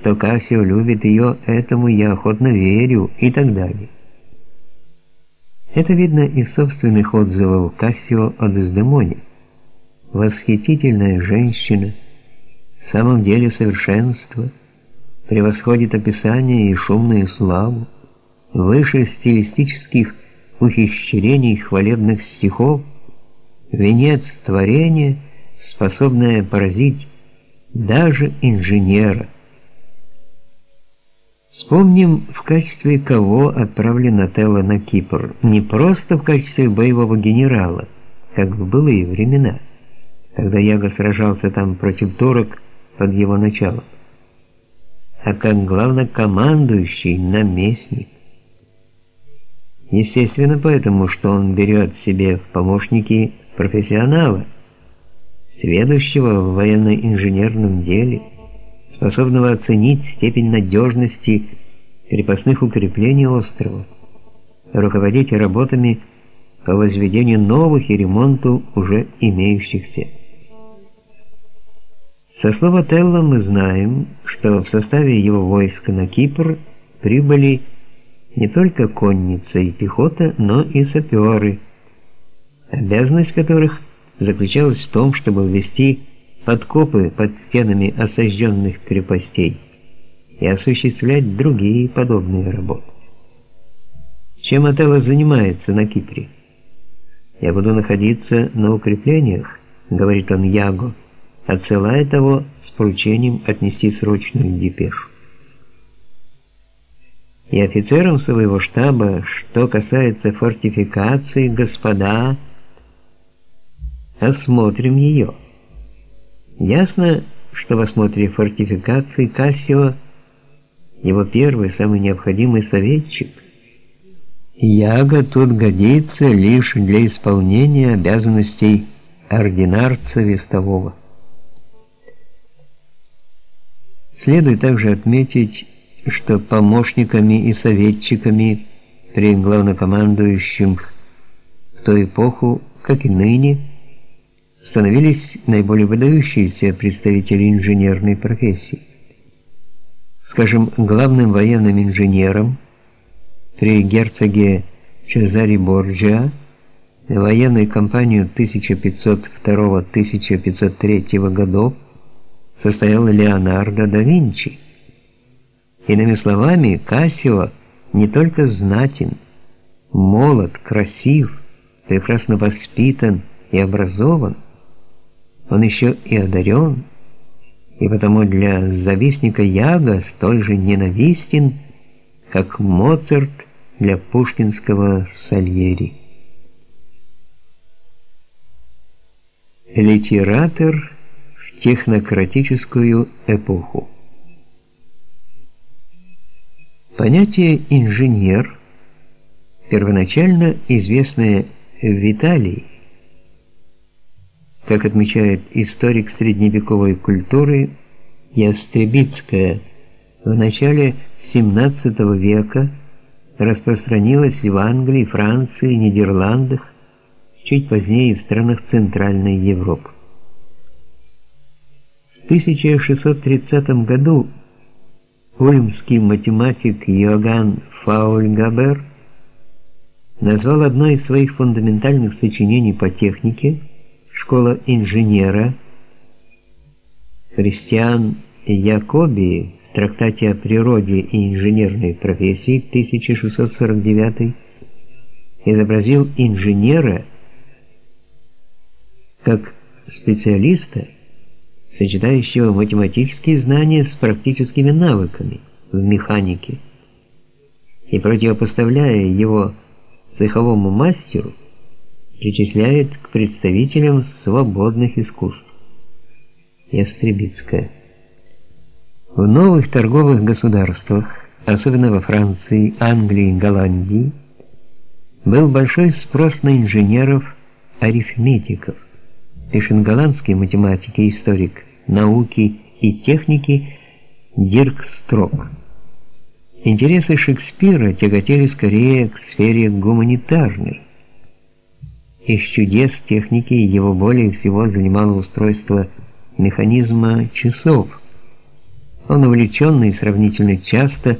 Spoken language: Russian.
что Кассио любит ее, этому я охотно верю и так далее. Это видно из собственных отзывов Кассио о Дездемоне. Восхитительная женщина, в самом деле совершенство, превосходит описание и шумную славу, выше стилистических ухищрений хвалебных стихов, венец творения, способное поразить даже инженера. Вспомним, в качестве кого отправлен Отелло на Кипр. Не просто в качестве боевого генерала, как в былые времена, когда Яго сражался там против турок под его началом, а как главнокомандующий наместник. Естественно, поэтому, что он берет себе в помощники профессионала, сведущего в военно-инженерном деле, способного оценить степень надежности крепостных укреплений острова, руководить работами по возведению новых и ремонту уже имеющихся. Со слова Телла мы знаем, что в составе его войска на Кипр прибыли не только конница и пехота, но и саперы, обязанность которых заключалась в том, чтобы ввести подкопы под стенами осажденных крепостей и осуществлять другие подобные работы. Чем Отелло занимается на Кипре? «Я буду находиться на укреплениях», — говорит он Яго, отсылая того с поручением отнести срочную депешу и офицерам своего штаба, что касается фортификации, господа, осмотрим ее. Ясно, что в осмотре фортификации Кассио его первый, самый необходимый советчик. Яга тут годится лишь для исполнения обязанностей ординарца вестового. Следует также отметить, что помощниками и советчиками при главнокомандующем в ту эпоху, как и ныне, становились наиболее выдающиеся представители инженерной профессии. Скажем, главным военным инженером при герцоге Чезаре Борджиа военную кампанию 1502-1503 годов состоял Леонардо да Винчи. Иными словами, Кассио не только знатен, молод, красив, прекрасно воспитан и образован, он еще и одарен, и потому для завистника Яга столь же ненавистен, как Моцарт для пушкинского Сальери. Литератор в технократическую эпоху Понятие «инженер», первоначально известное в Италии, как отмечает историк средневековой культуры Ястребицкая, в начале XVII века распространилось в Англии, Франции, Нидерландах, чуть позднее в странах Центральной Европы. В 1630 году Ульмский математик Йоганн Фаульгабер назвал одно из своих фундаментальных сочинений по технике «Школа инженера» Христиан Якоби в трактате о природе и инженерной профессии 1649 изобразил инженера как специалиста, сочетающего математические знания с практическими навыками в механике. И противопоставляя его цеховому мастеру, причисляет к представителям свободных искусств. Ястребицкая. В новых торговых государствах, особенно во Франции, Англии Голландии, был большой спрос на инженеров-арифметиков, пишет голландский математик и историк науки и техники Дирк Строк. Интересы Шекспира тяготели скорее к сфере гуманитарной. Из чудес техники его более всего занимало устройство механизма часов, Он увлеченно и сравнительно часто